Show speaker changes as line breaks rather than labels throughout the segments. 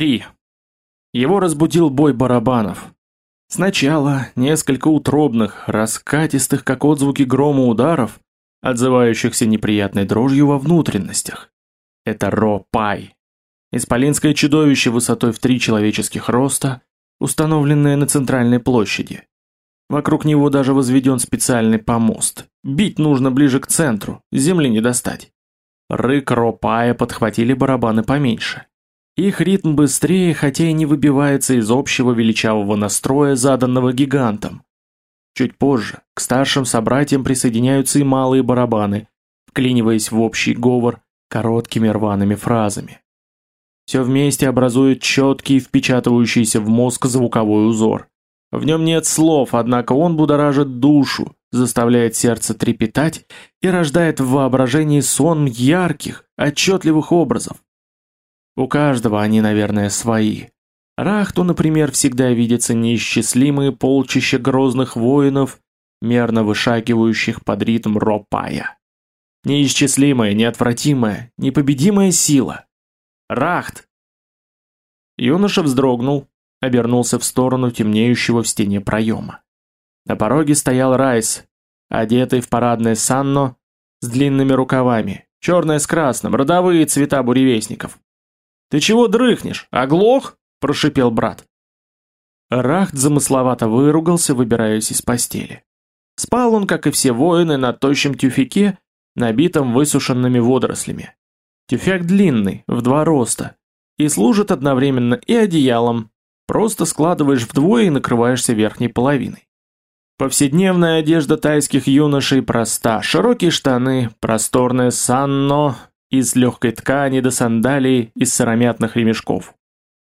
3. Его разбудил бой барабанов. Сначала несколько утробных, раскатистых, как отзвуки грома ударов, отзывающихся неприятной дрожью во внутренностях. Это Ро-Пай. Исполинское чудовище высотой в три человеческих роста, установленное на центральной площади. Вокруг него даже возведен специальный помост. Бить нужно ближе к центру, земли не достать. Рык Ро-Пая подхватили барабаны поменьше. Их ритм быстрее, хотя и не выбивается из общего величавого настроя, заданного гигантом. Чуть позже к старшим собратьям присоединяются и малые барабаны, вклиниваясь в общий говор короткими рваными фразами. Все вместе образует четкий, впечатывающийся в мозг звуковой узор. В нем нет слов, однако он будоражит душу, заставляет сердце трепетать и рождает в воображении сон ярких, отчетливых образов. У каждого они, наверное, свои. Рахту, например, всегда видятся неисчислимые полчища грозных воинов, мерно вышагивающих под ритм ропая. Неисчислимая, неотвратимая, непобедимая сила. Рахт! Юноша вздрогнул, обернулся в сторону темнеющего в стене проема. На пороге стоял Райс, одетый в парадное санно с длинными рукавами, черное с красным, родовые цвета буревестников. «Ты чего дрыхнешь? Оглох?» – прошипел брат. Рахт замысловато выругался, выбираясь из постели. Спал он, как и все воины, на тощем тюфяке, набитом высушенными водорослями. Тюфяк длинный, в два роста, и служит одновременно и одеялом, просто складываешь вдвое и накрываешься верхней половиной. Повседневная одежда тайских юношей проста, широкие штаны, просторное санно, из легкой ткани до сандалий из сыромятных ремешков.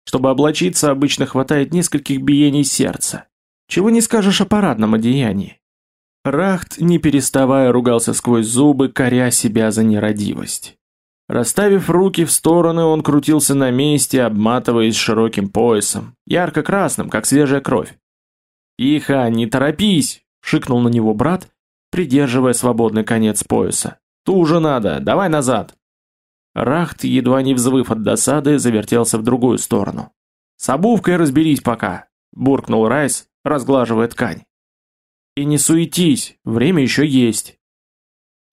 Чтобы облачиться, обычно хватает нескольких биений сердца. Чего не скажешь о парадном одеянии. Рахт, не переставая, ругался сквозь зубы, коря себя за нерадивость. Расставив руки в стороны, он крутился на месте, обматываясь широким поясом, ярко-красным, как свежая кровь. «Тихо, не торопись!» — шикнул на него брат, придерживая свободный конец пояса. «Туже надо, давай назад!» Рахт, едва не взвыв от досады, завертелся в другую сторону. «С обувкой разберись пока», – буркнул Райс, разглаживая ткань. «И не суетись, время еще есть».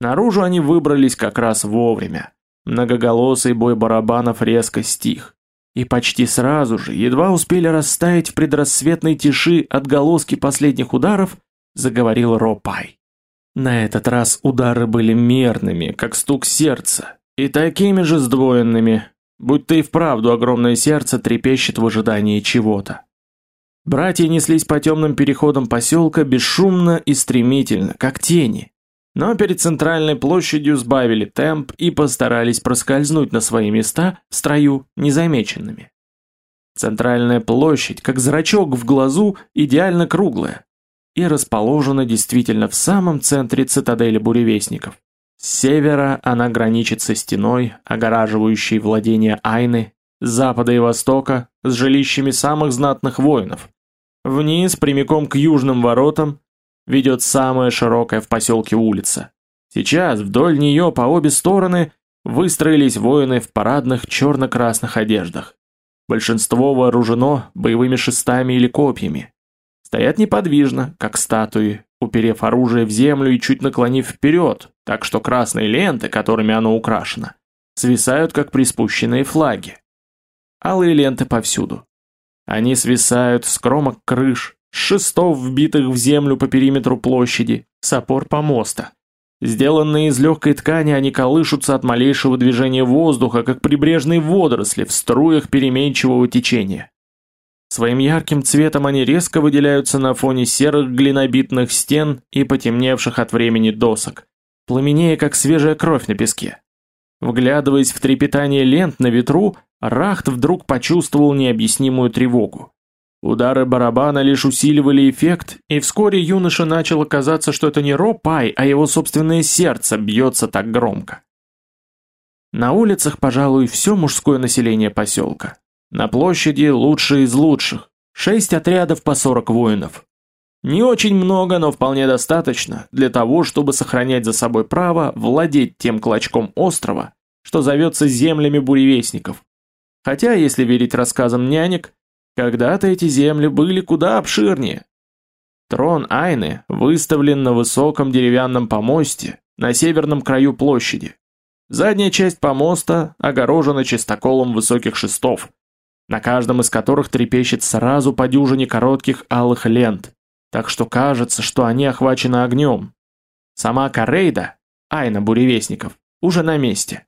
Наружу они выбрались как раз вовремя. Многоголосый бой барабанов резко стих. И почти сразу же, едва успели растаять в предрассветной тиши отголоски последних ударов, заговорил Ропай. На этот раз удары были мерными, как стук сердца, и такими же сдвоенными, будто и вправду огромное сердце трепещет в ожидании чего-то. Братья неслись по темным переходам поселка бесшумно и стремительно, как тени. Но перед центральной площадью сбавили темп и постарались проскользнуть на свои места в строю незамеченными. Центральная площадь, как зрачок в глазу, идеально круглая и расположена действительно в самом центре цитадели буревестников. С севера она граничит со стеной, огораживающей владения Айны, с запада и востока с жилищами самых знатных воинов. Вниз, прямиком к южным воротам, ведет самая широкая в поселке улица. Сейчас вдоль нее по обе стороны выстроились воины в парадных черно-красных одеждах. Большинство вооружено боевыми шестами или копьями. Стоят неподвижно, как статуи, уперев оружие в землю и чуть наклонив вперед, так что красные ленты, которыми оно украшено, свисают как приспущенные флаги. Алые ленты повсюду. Они свисают с кромок крыш, с шестов, вбитых в землю по периметру площади, с опор помоста. Сделанные из легкой ткани, они колышутся от малейшего движения воздуха, как прибрежные водоросли в струях переменчивого течения. Своим ярким цветом они резко выделяются на фоне серых глинобитных стен и потемневших от времени досок, пламенея как свежая кровь на песке. Вглядываясь в трепетание лент на ветру, Рахт вдруг почувствовал необъяснимую тревогу. Удары барабана лишь усиливали эффект, и вскоре юноше начало казаться, что это не Ро-Пай, а его собственное сердце бьется так громко. На улицах, пожалуй, все мужское население поселка. На площади лучшие из лучших. Шесть отрядов по 40 воинов. Не очень много, но вполне достаточно для того, чтобы сохранять за собой право владеть тем клочком острова, что зовется землями буревестников. Хотя, если верить рассказам нянек, когда-то эти земли были куда обширнее. Трон Айны выставлен на высоком деревянном помосте на северном краю площади. Задняя часть помоста огорожена чистоколом высоких шестов, на каждом из которых трепещет сразу по дюжине коротких алых лент, так что кажется, что они охвачены огнем. Сама Карейда, Айна буревестников, уже на месте.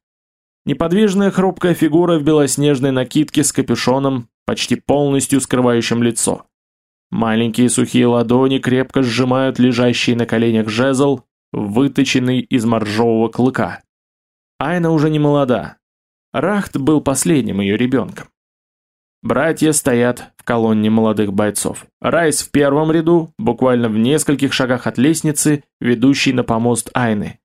Неподвижная хрупкая фигура в белоснежной накидке с капюшоном, почти полностью скрывающим лицо. Маленькие сухие ладони крепко сжимают лежащий на коленях жезл, выточенный из моржового клыка. Айна уже не молода. Рахт был последним ее ребенком. Братья стоят в колонне молодых бойцов. Райс в первом ряду, буквально в нескольких шагах от лестницы, ведущей на помост Айны.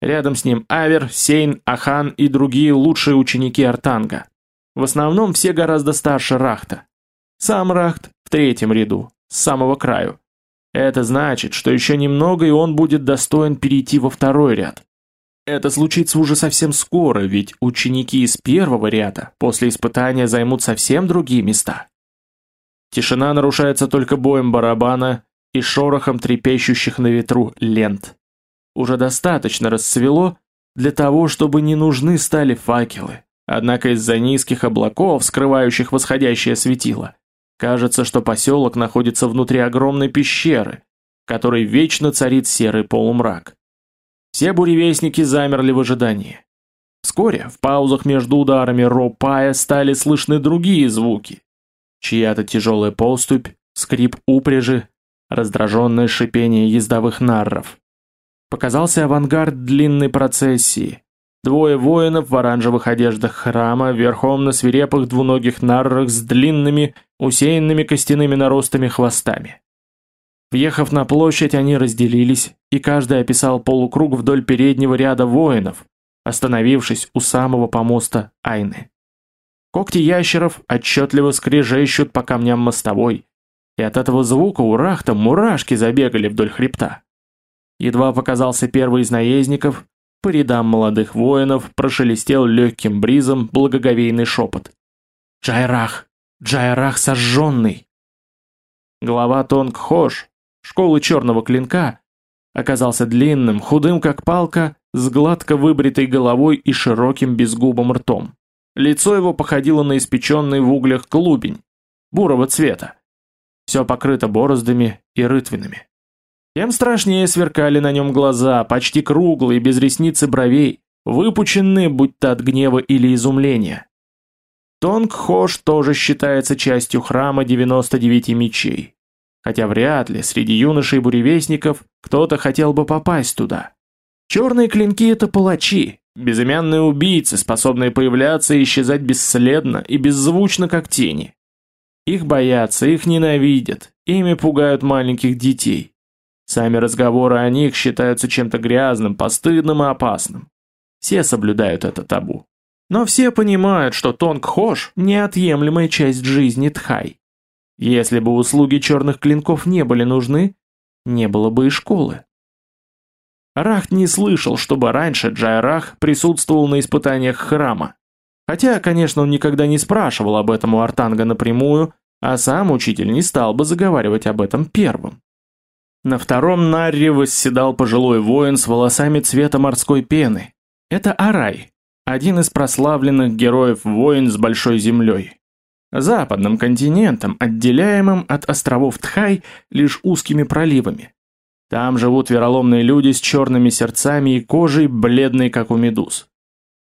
Рядом с ним Авер, Сейн, Ахан и другие лучшие ученики Артанга. В основном все гораздо старше Рахта. Сам Рахт в третьем ряду, с самого краю. Это значит, что еще немного и он будет достоин перейти во второй ряд. Это случится уже совсем скоро, ведь ученики из первого ряда после испытания займут совсем другие места. Тишина нарушается только боем барабана и шорохом трепещущих на ветру лент. Уже достаточно расцвело для того, чтобы не нужны стали факелы. Однако из-за низких облаков, скрывающих восходящее светило, кажется, что поселок находится внутри огромной пещеры, в которой вечно царит серый полумрак. Все буревестники замерли в ожидании. Вскоре, в паузах между ударами ропая, стали слышны другие звуки. Чья-то тяжелая поступь, скрип упряжи, раздраженное шипение ездовых нарров. Показался авангард длинной процессии. Двое воинов в оранжевых одеждах храма, верхом на свирепых двуногих наррах с длинными, усеянными костяными наростами хвостами. Въехав на площадь, они разделились, и каждый описал полукруг вдоль переднего ряда воинов, остановившись у самого помоста Айны. Когти ящеров отчетливо скрежещут по камням мостовой, и от этого звука у Рахта мурашки забегали вдоль хребта. Едва показался первый из наездников, по рядам молодых воинов прошелестел легким бризом благоговейный шепот. «Джайрах! Джайрах сожженный!» Глава Тонг-Хош, школы черного клинка, оказался длинным, худым как палка, с гладко выбритой головой и широким безгубым ртом. Лицо его походило на испеченный в углях клубень, бурого цвета. Все покрыто бороздами и рытвинами. Тем страшнее сверкали на нем глаза, почти круглые, без ресниц и бровей, выпученные, будто от гнева или изумления. Тонг Хош тоже считается частью храма 99 мечей хотя вряд ли среди юношей-буревестников кто-то хотел бы попасть туда. Черные клинки — это палачи, безымянные убийцы, способные появляться и исчезать бесследно и беззвучно, как тени. Их боятся, их ненавидят, ими пугают маленьких детей. Сами разговоры о них считаются чем-то грязным, постыдным и опасным. Все соблюдают это табу. Но все понимают, что Тонг-Хош – неотъемлемая часть жизни Тхай. Если бы услуги черных клинков не были нужны, не было бы и школы. Рахт не слышал, чтобы раньше Джайрах присутствовал на испытаниях храма. Хотя, конечно, он никогда не спрашивал об этом у Артанга напрямую, а сам учитель не стал бы заговаривать об этом первым. На втором нарре восседал пожилой воин с волосами цвета морской пены. Это Арай, один из прославленных героев войн с Большой Землей западным континентом, отделяемым от островов Тхай лишь узкими проливами. Там живут вероломные люди с черными сердцами и кожей, бледной, как у медуз.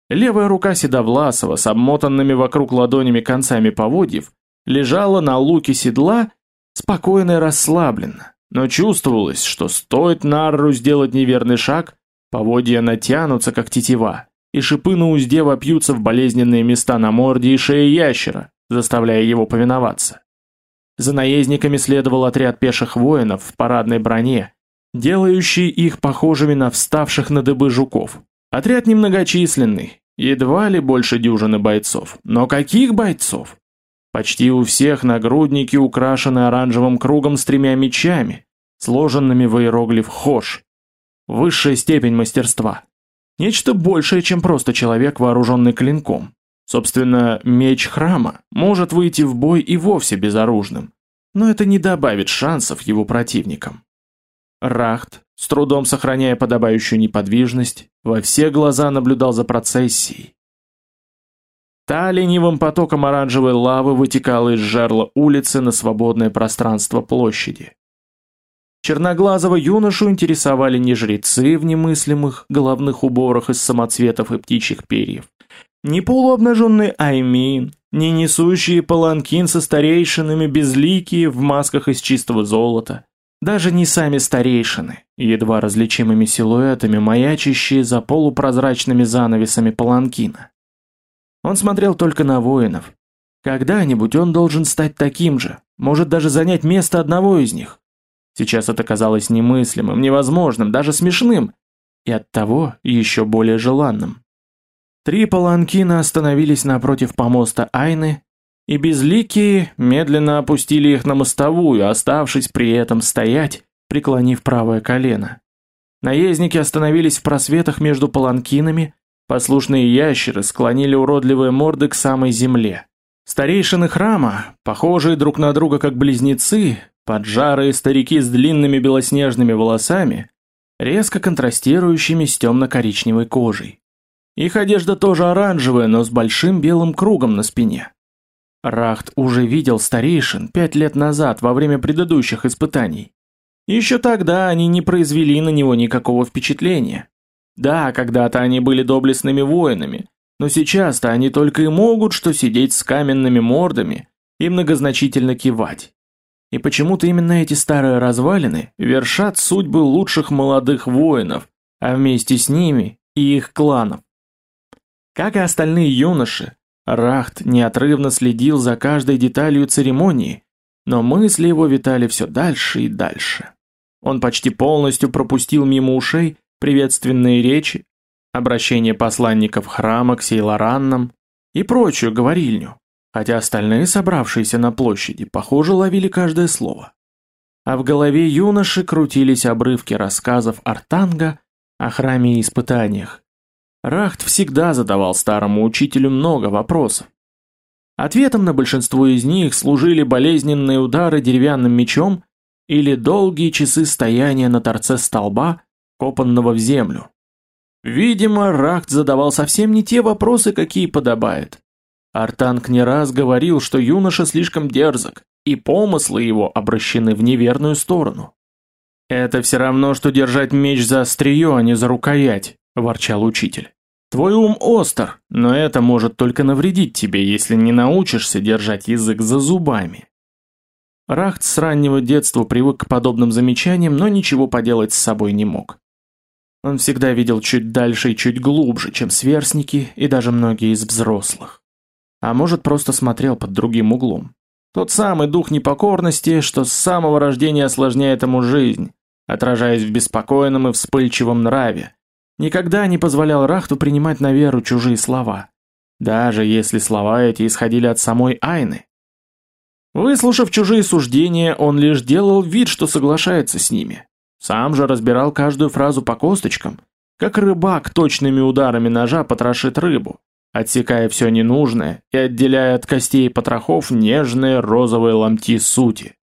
Левая рука Седовласова с обмотанными вокруг ладонями концами поводьев лежала на луке седла спокойно и расслабленно, но чувствовалось, что стоит Нарру сделать неверный шаг, поводья натянутся, как тетива, и шипы на узде вопьются в болезненные места на морде и шее ящера, заставляя его повиноваться. За наездниками следовал отряд пеших воинов в парадной броне, делающий их похожими на вставших на дыбы жуков. Отряд немногочисленный, едва ли больше дюжины бойцов. Но каких бойцов? Почти у всех нагрудники украшены оранжевым кругом с тремя мечами, сложенными в иероглиф «Хош». Высшая степень мастерства. Нечто большее, чем просто человек, вооруженный клинком. Собственно, меч храма может выйти в бой и вовсе безоружным, но это не добавит шансов его противникам. Рахт, с трудом сохраняя подобающую неподвижность, во все глаза наблюдал за процессией. Та ленивым потоком оранжевой лавы вытекала из жерла улицы на свободное пространство площади. Черноглазого юношу интересовали не жрецы в немыслимых головных уборах из самоцветов и птичьих перьев, не полуобнаженный Аймин, не несущие паланкин со старейшинами безликие в масках из чистого золота, даже не сами старейшины, едва различимыми силуэтами, маячащие за полупрозрачными занавесами паланкина. Он смотрел только на воинов. Когда-нибудь он должен стать таким же, может даже занять место одного из них. Сейчас это казалось немыслимым, невозможным, даже смешным, и оттого еще более желанным. Три паланкина остановились напротив помоста Айны, и безликие медленно опустили их на мостовую, оставшись при этом стоять, преклонив правое колено. Наездники остановились в просветах между паланкинами, послушные ящеры склонили уродливые морды к самой земле. Старейшины храма, похожие друг на друга как близнецы, поджарые старики с длинными белоснежными волосами, резко контрастирующими с темно-коричневой кожей. Их одежда тоже оранжевая, но с большим белым кругом на спине. Рахт уже видел старейшин пять лет назад во время предыдущих испытаний. Еще тогда они не произвели на него никакого впечатления. Да, когда-то они были доблестными воинами, но сейчас-то они только и могут что сидеть с каменными мордами и многозначительно кивать. И почему-то именно эти старые развалины вершат судьбы лучших молодых воинов, а вместе с ними и их кланов. Как и остальные юноши, Рахт неотрывно следил за каждой деталью церемонии, но мысли его витали все дальше и дальше. Он почти полностью пропустил мимо ушей приветственные речи, обращение посланников храма к Сейлораннам и прочую говорильню, хотя остальные, собравшиеся на площади, похоже, ловили каждое слово. А в голове юноши крутились обрывки рассказов Артанга о храме и испытаниях, Рахт всегда задавал старому учителю много вопросов. Ответом на большинство из них служили болезненные удары деревянным мечом или долгие часы стояния на торце столба, копанного в землю. Видимо, Рахт задавал совсем не те вопросы, какие подобает. Артанг не раз говорил, что юноша слишком дерзок, и помыслы его обращены в неверную сторону. «Это все равно, что держать меч за острие, а не за рукоять», – ворчал учитель. «Твой ум остр, но это может только навредить тебе, если не научишься держать язык за зубами». Рахт с раннего детства привык к подобным замечаниям, но ничего поделать с собой не мог. Он всегда видел чуть дальше и чуть глубже, чем сверстники и даже многие из взрослых. А может, просто смотрел под другим углом. Тот самый дух непокорности, что с самого рождения осложняет ему жизнь, отражаясь в беспокойном и вспыльчивом нраве, никогда не позволял Рахту принимать на веру чужие слова, даже если слова эти исходили от самой Айны. Выслушав чужие суждения, он лишь делал вид, что соглашается с ними. Сам же разбирал каждую фразу по косточкам, как рыбак точными ударами ножа потрошит рыбу, отсекая все ненужное и отделяя от костей потрохов нежные розовые ломти сути.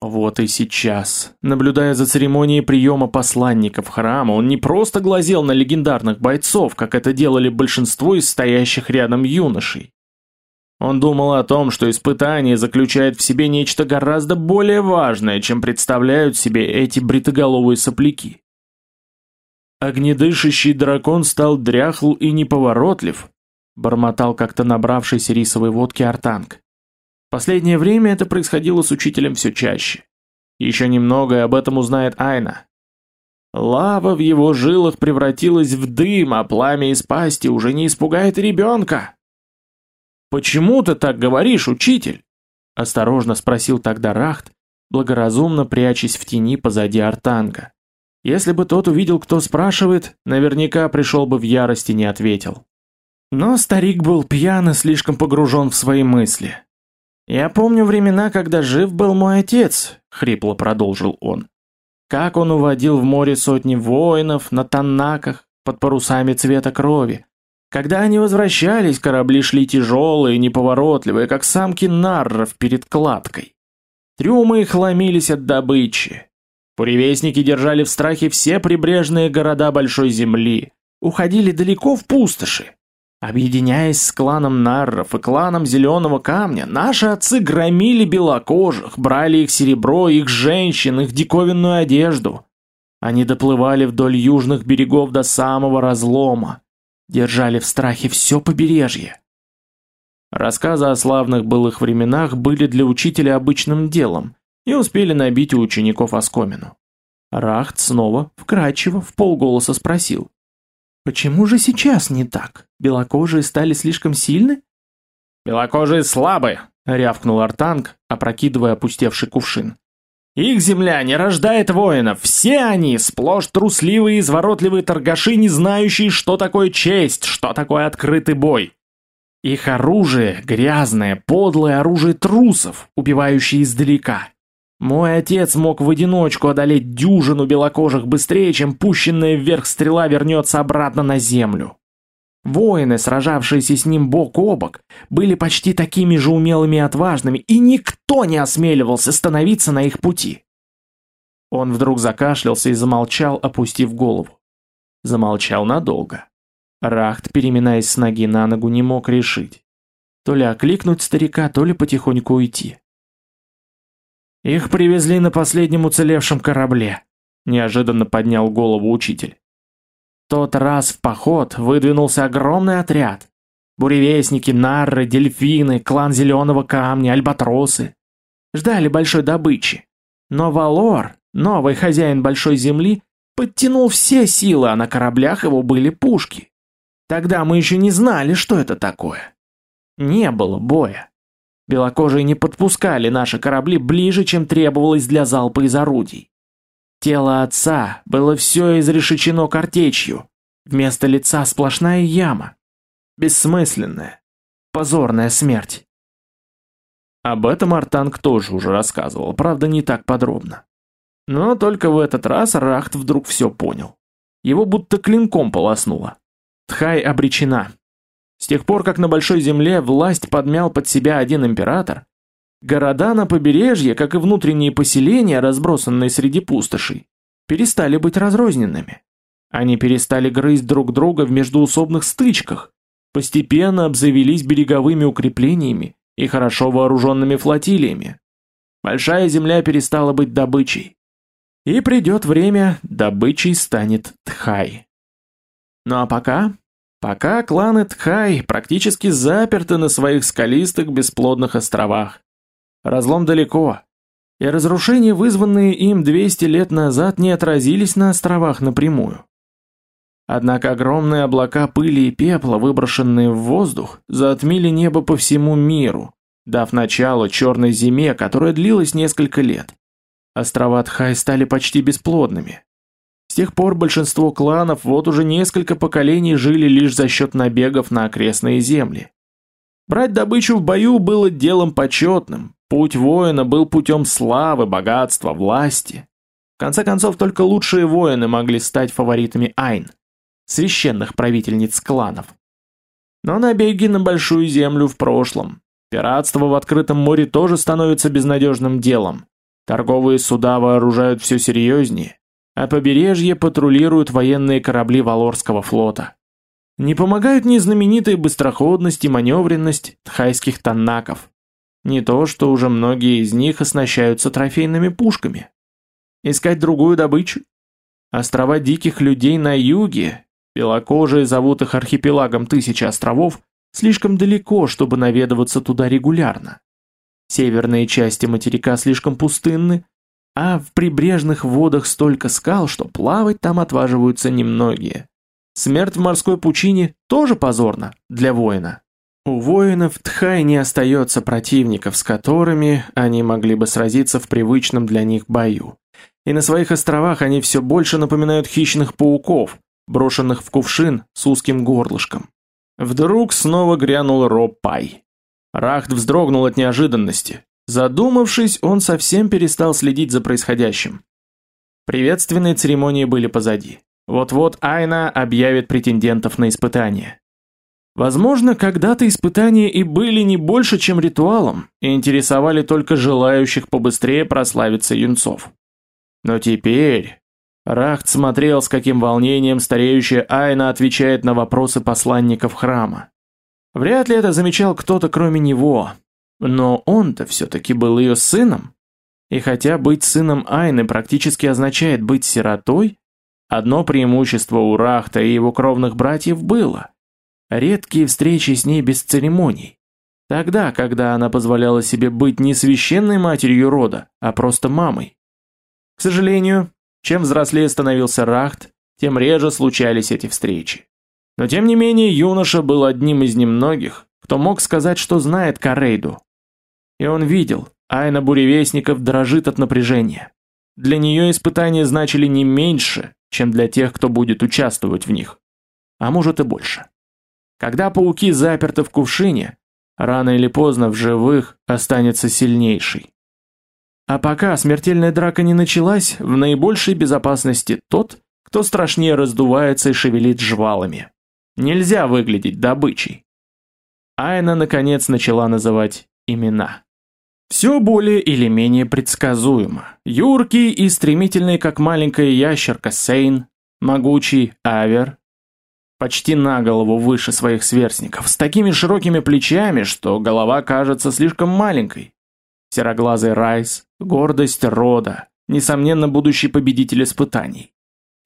Вот и сейчас, наблюдая за церемонией приема посланников храма, он не просто глазел на легендарных бойцов, как это делали большинство из стоящих рядом юношей. Он думал о том, что испытание заключает в себе нечто гораздо более важное, чем представляют себе эти бритоголовые сопляки. Огнедышащий дракон стал дряхл и неповоротлив, бормотал как-то набравшийся рисовой водки Артанг. Последнее время это происходило с учителем все чаще. Еще немного и об этом узнает Айна. Лава в его жилах превратилась в дым, а пламя из пасти уже не испугает ребенка. «Почему ты так говоришь, учитель?» Осторожно спросил тогда Рахт, благоразумно прячась в тени позади Артанга. Если бы тот увидел, кто спрашивает, наверняка пришел бы в ярости не ответил. Но старик был пьян и слишком погружен в свои мысли. «Я помню времена, когда жив был мой отец», — хрипло продолжил он. «Как он уводил в море сотни воинов на таннаках под парусами цвета крови, Когда они возвращались, корабли шли тяжелые, неповоротливые, как самки нарров перед кладкой. Трюмы их ломились от добычи. Буревестники держали в страхе все прибрежные города Большой Земли, уходили далеко в пустоши. Объединяясь с кланом Нарров и кланом Зеленого Камня, наши отцы громили белокожих, брали их серебро, их женщин, их диковинную одежду. Они доплывали вдоль южных берегов до самого разлома, держали в страхе все побережье. Рассказы о славных былых временах были для учителя обычным делом и успели набить у учеников оскомину. Рахт снова, вкрадчиво, в полголоса спросил. «Почему же сейчас не так? Белокожие стали слишком сильны?» «Белокожие слабы!» — рявкнул Артанг, опрокидывая опустевший кувшин. Их земля не рождает воинов, все они сплошь трусливые и изворотливые торгаши, не знающие, что такое честь, что такое открытый бой. Их оружие – грязное, подлое оружие трусов, убивающее издалека. Мой отец мог в одиночку одолеть дюжину белокожих быстрее, чем пущенная вверх стрела вернется обратно на землю. Воины, сражавшиеся с ним бок о бок, были почти такими же умелыми и отважными, и никто не осмеливался становиться на их пути. Он вдруг закашлялся и замолчал, опустив голову. Замолчал надолго. Рахт, переминаясь с ноги на ногу, не мог решить. То ли окликнуть старика, то ли потихоньку уйти. «Их привезли на последнем уцелевшем корабле», — неожиданно поднял голову учитель тот раз в поход выдвинулся огромный отряд. Буревестники, нарры, дельфины, клан Зеленого Камня, альбатросы. Ждали большой добычи. Но Валор, новый хозяин Большой Земли, подтянул все силы, а на кораблях его были пушки. Тогда мы еще не знали, что это такое. Не было боя. Белокожие не подпускали наши корабли ближе, чем требовалось для залпа из орудий. Тело отца было все изрешечено картечью. Вместо лица сплошная яма. Бессмысленная. Позорная смерть. Об этом Артанг тоже уже рассказывал, правда не так подробно. Но только в этот раз Рахт вдруг все понял. Его будто клинком полоснуло. Тхай обречена. С тех пор, как на Большой Земле власть подмял под себя один император, Города на побережье, как и внутренние поселения, разбросанные среди пустошей, перестали быть разрозненными. Они перестали грызть друг друга в междуусобных стычках, постепенно обзавелись береговыми укреплениями и хорошо вооруженными флотилиями. Большая земля перестала быть добычей. И придет время, добычей станет Тхай. Ну а пока... Пока кланы Тхай практически заперты на своих скалистых бесплодных островах. Разлом далеко, и разрушения, вызванные им 200 лет назад, не отразились на островах напрямую. Однако огромные облака пыли и пепла, выброшенные в воздух, затмили небо по всему миру, дав начало черной зиме, которая длилась несколько лет. Острова Тхай стали почти бесплодными. Тех пор большинство кланов вот уже несколько поколений жили лишь за счет набегов на окрестные земли. Брать добычу в бою было делом почетным, Путь воина был путем славы, богатства, власти. В конце концов, только лучшие воины могли стать фаворитами Айн, священных правительниц кланов. Но набеги на большую землю в прошлом. Пиратство в открытом море тоже становится безнадежным делом. Торговые суда вооружают все серьезнее, а побережье патрулируют военные корабли Валорского флота. Не помогают ни знаменитая быстроходность и маневренность тхайских таннаков. Не то, что уже многие из них оснащаются трофейными пушками. Искать другую добычу? Острова диких людей на юге, белокожие зовут их архипелагом тысячи островов, слишком далеко, чтобы наведываться туда регулярно. Северные части материка слишком пустынны, а в прибрежных водах столько скал, что плавать там отваживаются немногие. Смерть в морской пучине тоже позорно для воина. У воинов Тхай не остается противников, с которыми они могли бы сразиться в привычном для них бою. И на своих островах они все больше напоминают хищных пауков, брошенных в кувшин с узким горлышком. Вдруг снова грянул Ропай. Рахт вздрогнул от неожиданности. Задумавшись, он совсем перестал следить за происходящим. Приветственные церемонии были позади. Вот-вот Айна объявит претендентов на испытание. Возможно, когда-то испытания и были не больше, чем ритуалом, и интересовали только желающих побыстрее прославиться юнцов. Но теперь... Рахт смотрел, с каким волнением стареющая Айна отвечает на вопросы посланников храма. Вряд ли это замечал кто-то кроме него, но он-то все-таки был ее сыном. И хотя быть сыном Айны практически означает быть сиротой, одно преимущество у Рахта и его кровных братьев было – Редкие встречи с ней без церемоний. Тогда, когда она позволяла себе быть не священной матерью рода, а просто мамой. К сожалению, чем взрослее становился Рахт, тем реже случались эти встречи. Но тем не менее, юноша был одним из немногих, кто мог сказать, что знает Карейду. И он видел, Айна Буревестников дрожит от напряжения. Для нее испытания значили не меньше, чем для тех, кто будет участвовать в них. А может и больше. Когда пауки заперты в кувшине, рано или поздно в живых останется сильнейший. А пока смертельная драка не началась, в наибольшей безопасности тот, кто страшнее раздувается и шевелит жвалами. Нельзя выглядеть добычей. Айна наконец начала называть имена. Все более или менее предсказуемо. Юркий и стремительный, как маленькая ящерка Сейн, могучий Авер, почти на голову выше своих сверстников, с такими широкими плечами, что голова кажется слишком маленькой. Сероглазый Райс, гордость рода, несомненно будущий победитель испытаний.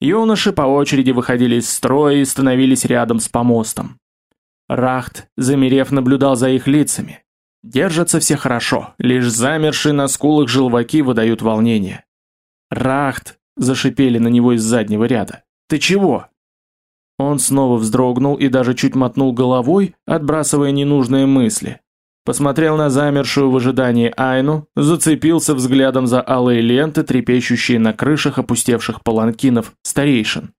Юноши по очереди выходили из строя и становились рядом с помостом. Рахт, замерев, наблюдал за их лицами. Держатся все хорошо, лишь замершие на скулах желваки выдают волнение. «Рахт!» – зашипели на него из заднего ряда. «Ты чего?» Он снова вздрогнул и даже чуть мотнул головой, отбрасывая ненужные мысли. Посмотрел на замершую в ожидании Айну, зацепился взглядом за алые ленты, трепещущие на крышах опустевших паланкинов старейшин.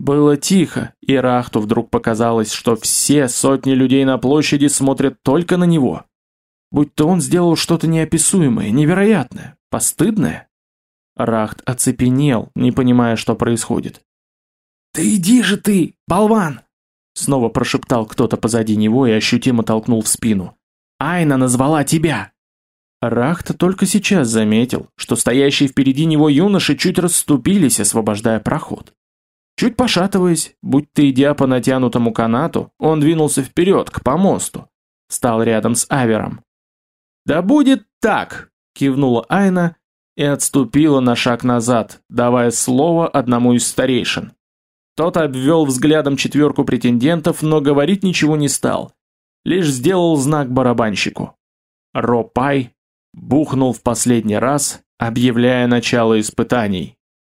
Было тихо, и Рахту вдруг показалось, что все сотни людей на площади смотрят только на него. Будь-то он сделал что-то неописуемое, невероятное, постыдное. Рахт оцепенел, не понимая, что происходит. «Да иди же ты, болван!» Снова прошептал кто-то позади него и ощутимо толкнул в спину. «Айна назвала тебя!» Рахта только сейчас заметил, что стоящие впереди него юноши чуть расступились, освобождая проход. Чуть пошатываясь, будь то идя по натянутому канату, он двинулся вперед, к помосту. Стал рядом с Авером. «Да будет так!» – кивнула Айна и отступила на шаг назад, давая слово одному из старейшин. Тот обвел взглядом четверку претендентов, но говорить ничего не стал. Лишь сделал знак барабанщику. Ропай бухнул в последний раз, объявляя начало испытаний.